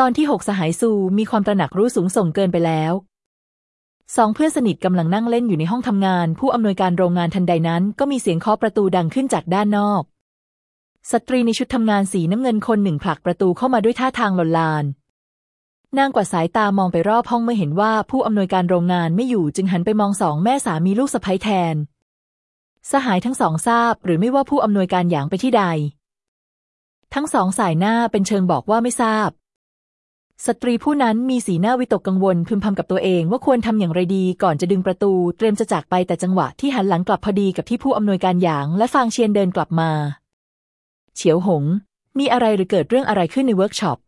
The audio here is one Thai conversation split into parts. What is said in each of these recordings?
ตอนที่หกสหายซูมีความตระหนักรู้สูงส่งเกินไปแล้วสองเพื่อนสนิทกำลังนั่งเล่นอยู่ในห้องทำงาน ผู้อำนวยการโรงงานทันใดนั้น ก็มีเสียงเคาะประตูดังขึ้นจากด้านนอก สตรีในชุดทำงานสีน้ำเงินคนหนึ่งผลักประตูเข้ามาด้วยท่าทางหลอนลาน นางกว่าสายตามองไปรอบห้องเมื่อเห็นว่าผู้อำนวยการโรงงานไม่อยู่จึงหันไปมองสองแม่สามีลูกสะใภ้แทน สหายทั้งสองทราบหรือไม่ว่าผู้อำนวยการหยางไปที่ใด ทั้งสองส่ายหน้าเป็นเชิงบอกว่าไม่ทราบ สตรีผู้นั้นมีสีหน้าวิตกกังวลพึมพำกับตัวเองว่าควรทำอย่างไรดีก่อนจะดึงประตู เตรียมจะจากไปแต่จังหวะที่หันหลังกลับพอดีกับที่ผู้อำนวยการหยางและฟางเชียนเดินกลับมา เฉียวหง มีอะไรหรือเกิดเรื่องอะไรขึ้นในเวิร์กช็อป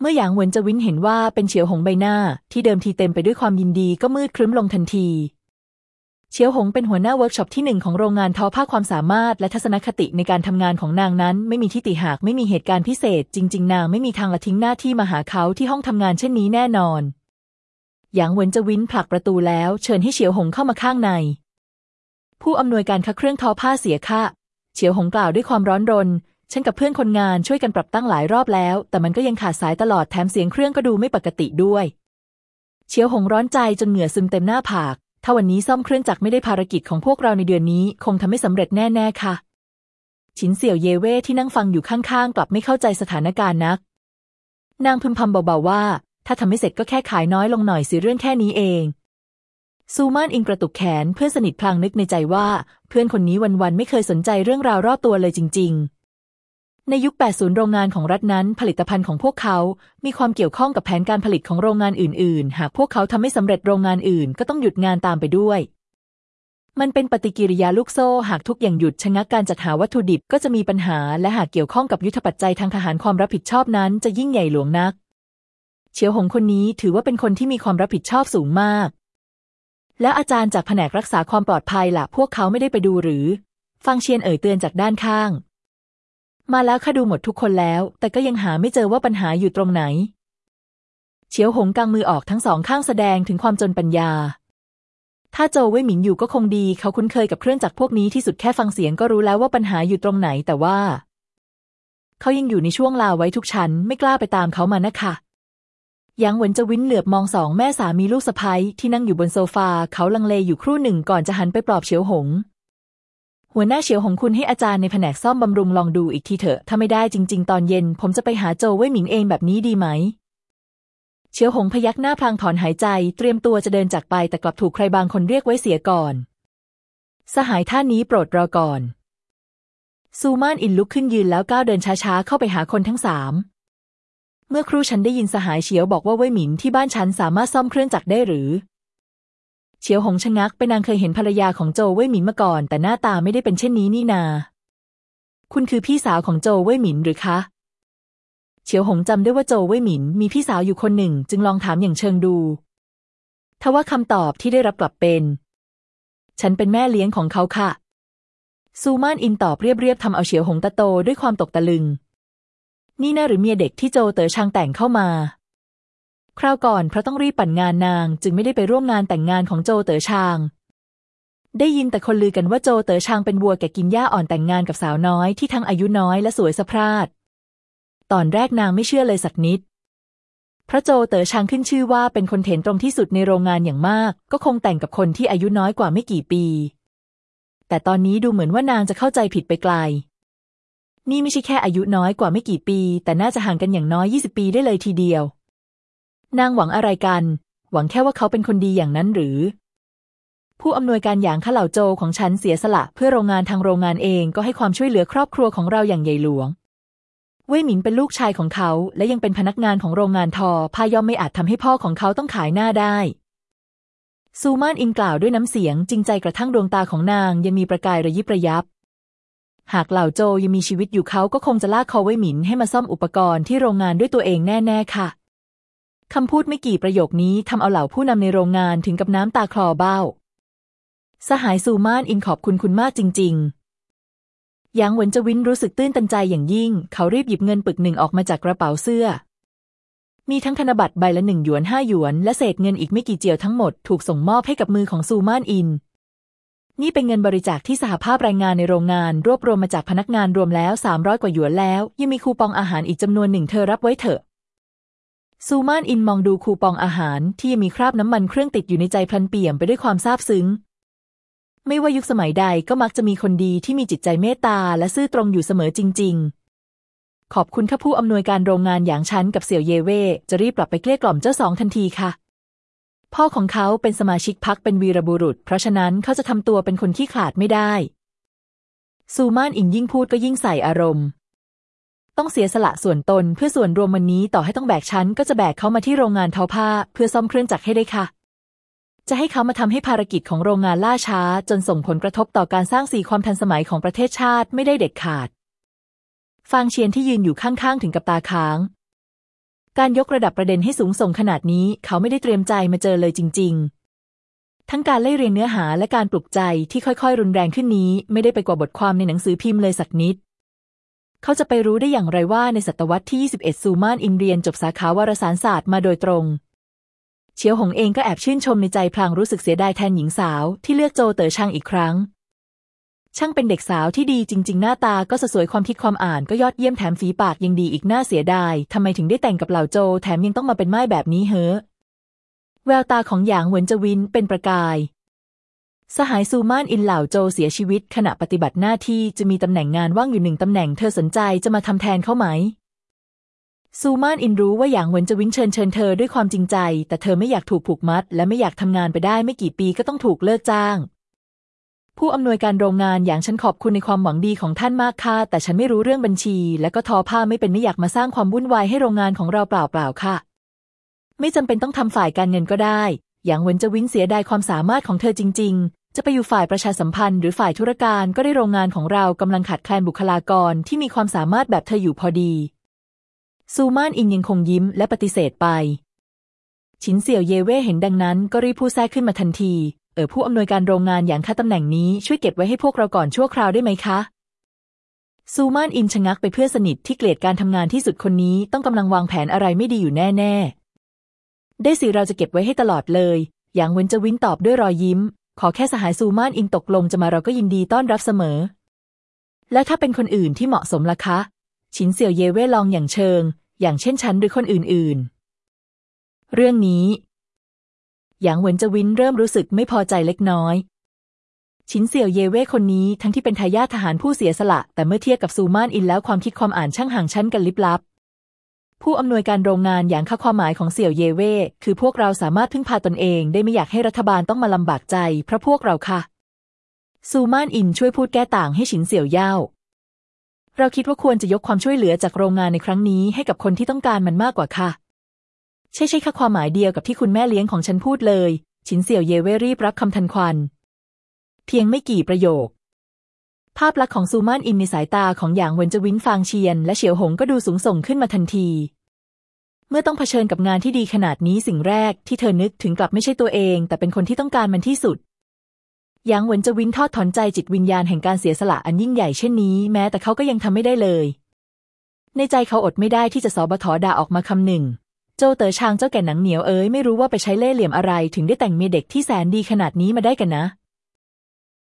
เมื่อหยางเหวินจะวินเห็นว่าเป็นเฉียวหงใบหน้าที่เดิมทีเต็มไปด้วยความยินดีก็มืดครึ้มลงทันที เฉียวหงเป็นหัวหน้าเวิร์กช็อปที่หนึ่งของโรงงานทอผ้าความสามารถและทัศนคติในการทำงานของนางนั้น ไม่มีที่ติหากไม่มีเหตุการณ์พิเศษ จริง ๆ นางไม่มีทางละทิ้งหน้าที่มาหาเขาที่ห้องทำงานเช่นนี้แน่นอนหยางเหวินจะวินผลักประตูแล้ว เชิญให้เฉียวหงเข้ามาข้างใน ผู้อำนวยการคัดเครื่องทอผ้าเสียค่ะเฉียวหงกล่าวด้วยความร้อนรน ฉันกับเพื่อนคนงานช่วยกันปรับตั้งหลายรอบแล้ว แต่มันก็ยังขาดสายตลอดแถมเสียงเครื่องก็ดูไม่ปกติด้วย เฉียวหงร้อนใจจนเหงื่อซึมเต็มหน้าผาก ถ้าวันนี้ซ่อมเครื่องจักรไม่ได้ภารกิจของพวกเราในเดือนนี้ คงทำไม่สำเร็จแน่ ๆ ค่ะ ฉินเสี่ยวเยเว่ที่นั่งฟังอยู่ข้างๆ กลับไม่เข้าใจสถานการณ์นัก นางพึมพำเบาๆว่า ถ้าทำไม่เสร็จก็แค่ขายน้อยลงหน่อยสิเรื่องแค่นี้เอง ซูมานอิงกระตุกแขนเพื่อนสนิทพลางนึกในใจว่า เพื่อนคนนี้วันๆไม่เคยสนใจเรื่องราวรอบตัวเลยจริง ๆ ในยุค 80 โรงงานของรัฐนั้น ผลิตภัณฑ์ของพวกเขา มีความเกี่ยวข้องกับแผนการผลิตของโรงงานอื่น ๆ หากพวกเขาทำไม่สำเร็จโรงงานอื่น ก็ต้องหยุดงานตามไปด้วย มันเป็นปฏิกิริยาลูกโซ่ หากทุกอย่างหยุดชะงักการจัดหาวัตถุดิบก็จะมีปัญหา และหากเกี่ยวข้องกับยุทธปัจจัยทางทหารความรับผิดชอบนั้นจะยิ่งใหญ่หลวงนัก เฉียวหงคนนี้ถือว่าเป็นคนที่มีความรับผิดชอบสูงมาก แล้วอาจารย์จากแผนกรักษาความปลอดภัยล่ะ พวกเขาไม่ได้ไปดูหรือ ฟังเชียนเอ่ยเตือนจากด้านข้าง มาแล้วข้าดูหมดทุกคนแล้ว แต่ก็ยังหาไม่เจอว่าปัญหาอยู่ตรงไหน เฉียวหงกางมือออกทั้งสองข้างแสดงถึงความจนปัญญา ถ้าโจวเว่ยหมิงอยู่ก็คงดี เขาคุ้นเคยกับเครื่องจักรพวกนี้ที่สุดแค่ฟังเสียงก็รู้แล้วว่าปัญหาอยู่ตรงไหน แต่ว่า เขายังอยู่ในช่วงลาไว้ทุกชั้นไม่กล้าไปตามเขามานะคะยางเหวินจะวินเหลือบมองสองแม่สามีลูกสะพ้ยที่นั่งอยู่บนโซฟาเขาลังเลอยู่ครู่หนึ่งก่อนจะหันไปปลอบเฉียวหง หัวหน้าเฉียวหงคุณให้อาจารย์ในแผนกซ่อมบำรุงลองดูอีกทีเถอะ ถ้าไม่ได้จริง ๆ ตอนเย็น ผมจะไปหาโจวเว่ยหมิงเองแบบนี้ดีไหม เฉียวหงพยักหน้าพลางถอนหายใจ เตรียมตัวจะเดินจากไปแต่กลับถูกใครบางคนเรียกไว้เสียก่อน สหายท่านนี้โปรดรอก่อน ซูมานอินลุกขึ้นยืนแล้วก้าวเดินช้าๆเข้าไปหาคนทั้งสาม เมื่อครูฉันได้ยินสหายเฉียวบอกว่าเว่ยหมินที่บ้านฉันสามารถซ่อมเครื่องจักรได้หรือ เฉียวหงชะงักเป็นนางเคยเห็นภรรยาของโจเว่ยหมินมาก่อน แต่หน้าตาไม่ได้เป็นเช่นนี้นี่นา คุณคือพี่สาวของโจเว่ยหมินหรือคะเฉียวหงจำได้ว่าโจเว่ยหมินมีพี่สาวอยู่คนหนึ่ง จึงลองถามอย่างเชิงดูทว่าคำตอบที่ได้รับกลับเป็น ฉันเป็นแม่เลี้ยงของเขาค่ะ ซูมานอินตอบเรียบๆทำเอาเฉียวหงตาโตด้วยความตกตะลึง นี่น่าหรือเมียเด็กที่โจเต๋อชางแต่งเข้ามา คราวก่อนเพราะต้องรีบปั่นงานนาง จึงไม่ได้ไปร่วมงานแต่งงานของโจเต๋อชาง ได้ยินแต่คนลือกันว่าโจเต๋อชางเป็นวัวแก่กินหญ้าอ่อนแต่งงานกับสาวน้อยที่ทั้งอายุน้อยและสวยสะพราด ตอนแรกนางไม่เชื่อเลยสักนิด พระโจเต๋อชางขึ้นชื่อว่าเป็นคนเถนตรงที่สุดในโรงงานอย่างมาก ก็คงแต่งกับคนที่อายุน้อยกว่าไม่กี่ปี แต่ตอนนี้ดูเหมือนว่านางจะเข้าใจผิดไปไกล นี่ไม่ใช่แค่อายุน้อยกว่าไม่กี่ปี แต่น่าจะห่างกันอย่างน้อย 20 ปีได้เลยทีเดียว นางหวังอะไรกัน หวังแค่ว่าเขาเป็นคนดีอย่างนั้นหรือ ผู้อำนวยการอย่างข้าเหล่าโจของฉันเสียสละเพื่อโรงงานทางโรงงานเองก็ให้ความช่วยเหลือครอบครัวของเราอย่างใหญ่หลวง เว่ยหมิงเป็นลูกชายของเขา และยังเป็นพนักงานของโรงงานทอพายอมไม่อาจทำให้พ่อของเขาต้องขายหน้าได้ซูมานอิงกล่าวด้วยน้ำเสียงจริงใจกระทั่งดวงตาของนางยังมีประกายระยิบระยับ หากเหล่าโจยังมีชีวิตอยู่เขาก็คงจะลากเขาไว้หมินให้มาซ่อมอุปกรณ์ที่โรงงานด้วยตัวเองแน่ ๆ ค่ะ คำพูดไม่กี่ประโยคนี้ทำเอาเหล่าผู้นำในโรงงานถึงกับน้ำตาคลอเบ้า สหายซูมานอิงขอบคุณคุณมากจริง ๆ หยางหวนจวินรู้สึกตื้นตันใจอย่างยิ่ง เขารีบหยิบเงินปึกหนึ่งออกมาจากกระเป๋าเสื้อ มีทั้งธนบัตรใบละหนึ่งหยวนห้าหยวน และเศษเงินอีกไม่กี่เจียวทั้งหมดถูกส่งมอบให้กับมือของซูมานอิน นี่เป็นเงินบริจาคที่สหภาพแรงงานในโรงงาน รวบรวมมาจากพนักงานรวมแล้ว300กว่าหยวนแล้ว ยังมีคูปองอาหารอีกจำนวนหนึ่งเธอรับไว้เถอะ ซูมานอินมองดูคูปองอาหารที่ยังมีคราบน้ำมันเครื่องติดอยู่ในใจพลันเปี่ยมไปด้วยความซาบซึ้ง ไม่ว่ายุคสมัยใดก็มักจะมีคนดีที่มีจิตใจเมตตาและซื่อตรงอยู่เสมอจริง ๆ ขอบคุณค่ะผู้อำนวยการโรงงานอย่างฉันกับเสี่ยวเยเว่จะรีบกลับไปเกลี้ยกล่อมเจ้าสองทันทีค่ะ พ่อของเขาเป็นสมาชิกพักเป็นวีรบุรุษ เพราะฉะนั้นเขาจะทำตัวเป็นคนขี้ขลาดไม่ได้ซูมานอิงยิ่งพูดก็ยิ่งใส่อารมณ์ ต้องเสียสละส่วนตนเพื่อส่วนรวมวันนี้ต่อให้ต้องแบกฉันก็จะแบกเขามาที่โรงงานทอผ้า เพื่อซ่อมเครื่องจักรให้ได้ค่ะ จะให้เขามาทำให้ภารกิจของโรงงานล่าช้า จนส่งผลกระทบต่อการสร้างสีความทันสมัยของประเทศชาติไม่ได้เด็ดขาด ฟางเชียนที่ยืนอยู่ข้างๆถึงกับตาค้าง การยกระดับประเด็นให้สูงส่งขนาดนี้เขาไม่ได้เตรียมใจมาเจอเลยจริง ๆทั้งการไล่เรียงเนื้อหาและการปลุกใจที่ค่อยๆ รุนแรงขึ้นนี้ ไม่ได้ไปกว่าบทความในหนังสือพิมพ์เลยสักนิด เขาจะไปรู้ได้อย่างไรว่าในศตวรรษที่ 21 ซูมานอินเรียนจบสาขาวารสารศาสตร์มาโดยตรง เฉียวหงเองก็แอบชื่นชมในใจพลางรู้สึกเสียดายแทนหญิงสาวที่เลือกโจเต๋อช่างอีกครั้ง ช่างเป็นเด็กสาวที่ดีจริง ๆ หน้าตาก็สสวยความคิดความอ่านก็ยอดเยี่ยมแถมฝีปากยังดีอีกน้าเสียดายทำไมถึงได้แต่งกับเหล่าโจ แถมยังต้องมาเป็นไม้แบบนี้เฮ้อแววตาของหยางเหวินจวินเป็นประกาย สหายซูมานอินเหล่าโจเสียชีวิตขณะปฏิบัติหน้าที่จะมีตำแหน่งงานว่างอยู่หนึ่งตำแหน่งเธอสนใจจะมาทำแทนเขาไหม ซูมานอินรู้ว่าหยางเหวินจะวินเชิญเชิญเธอด้วยความจริงใจ แต่เธอไม่อยากถูกผูกมัด และไม่อยากทำงานไปได้ไม่กี่ปีก็ต้องถูกเลิกจ้าง ผู้อำนวยการโรงงานอย่างฉันขอบคุณในความหวังดีของท่านมากค่ะ แต่ฉันไม่รู้เรื่องบัญชี และก็ทอผ้าไม่เป็นไม่อยากมาสร้างความวุ่นวายให้โรงงานของเราเปล่าๆค่ะ ไม่จำเป็นต้องทำฝ่ายการเงินก็ได้อย่างเหวินจะวินเสียดายความสามารถของเธอจริง จะไปอยู่ฝ่ายประชาสัมพันธ์หรือฝ่ายธุรการก็ได้โรงงานของเรากำลังขาดแคลนบุคลากรที่มีความสามารถแบบเธออยู่พอดี ซูมานอิงยังคงยิ้มและปฏิเสธไป ชินเสี่ยวเยเว่เห็นดังนั้นก็รีบพูดแทรกขึ้นมาทันที เออผู้อำนวยการโรงงานอย่างค่าตำแหน่งนี้ช่วยเก็บไว้ให้พวกเราก่อนชั่วคราวได้ไหมคะซูมานอินชะงักไปเพื่อนสนิทที่เกลียดการทำงานที่สุดคนนี้ต้องกำลังวางแผนอะไรไม่ดีอยู่แน่ ๆ ได้สิเราจะเก็บไว้ให้ตลอดเลย อย่างเวนจะวินตอบด้วยรอยยิ้ม ขอแค่สหายซูมานอินตกลงจะมาเราก็ยินดีต้อนรับเสมอ และถ้าเป็นคนอื่นที่เหมาะสมล่ะคะ ชินเสี่ยวเยเว่ลองอย่างเชิง อย่างเช่นฉันหรือคนอื่นๆ เรื่องนี้อย่างเหวินจวินเริ่มรู้สึกไม่พอใจเล็กน้อย ชินเสี่ยวเยเว่คนนี้ทั้งที่เป็นทายาททหารผู้เสียสละ แต่เมื่อเทียบกับซูมานอินแล้วความคิดความอ่านช่างห่างชั้นกันลิบลับ ผู้อำนวยการโรงงานอย่างค่าความหมายของเสี่ยวเยเว่คือพวกเราสามารถพึ่งพาตนเองได้ไม่อยากให้รัฐบาลต้องมาลำบากใจเพราะพวกเราค่ะ ซูมานอินช่วยพูดแก้ต่างให้ฉินเสี่ยวเย่าเราคิดว่าควรจะยกความช่วยเหลือจากโรงงานในครั้งนี้ให้กับคนที่ต้องการมันมากกว่าค่ะ ใช่ใช่ค่ะความหมายเดียวกับที่คุณแม่เลี้ยงของฉันพูดเลย ฉินเสี่ยวเยเว่รีบรับคำทันควัน เพียงไม่กี่ประโยค ภาพลักษณ์ของซูมานอินในสายตาของหยางเวินจวินฟางเชียน และเฉียวหงก็ดูสูงส่งขึ้นมาทันที เมื่อต้องเผชิญกับงานที่ดีขนาดนี้สิ่งแรกที่เธอนึกถึงกลับไม่ใช่ตัวเอง แต่เป็นคนที่ต้องการมันที่สุดหยางเหวินจวินทอดถอนใจจิตวิญญาณแห่งการเสียสละอันยิ่งใหญ่เช่นนี้แม้แต่เขาก็ยังทำไม่ได้เลย ในใจเขาอดไม่ได้ที่จะสอบถอด่าออกมาคำหนึ่ง โจเต๋อชางเจ้าแก่หนังเหนียวเอ้ยไม่รู้ว่าไปใช้เล่ห์เหลี่ยมอะไรถึงได้แต่งเมียเด็กที่แสนดีขนาดนี้มาได้กันนะ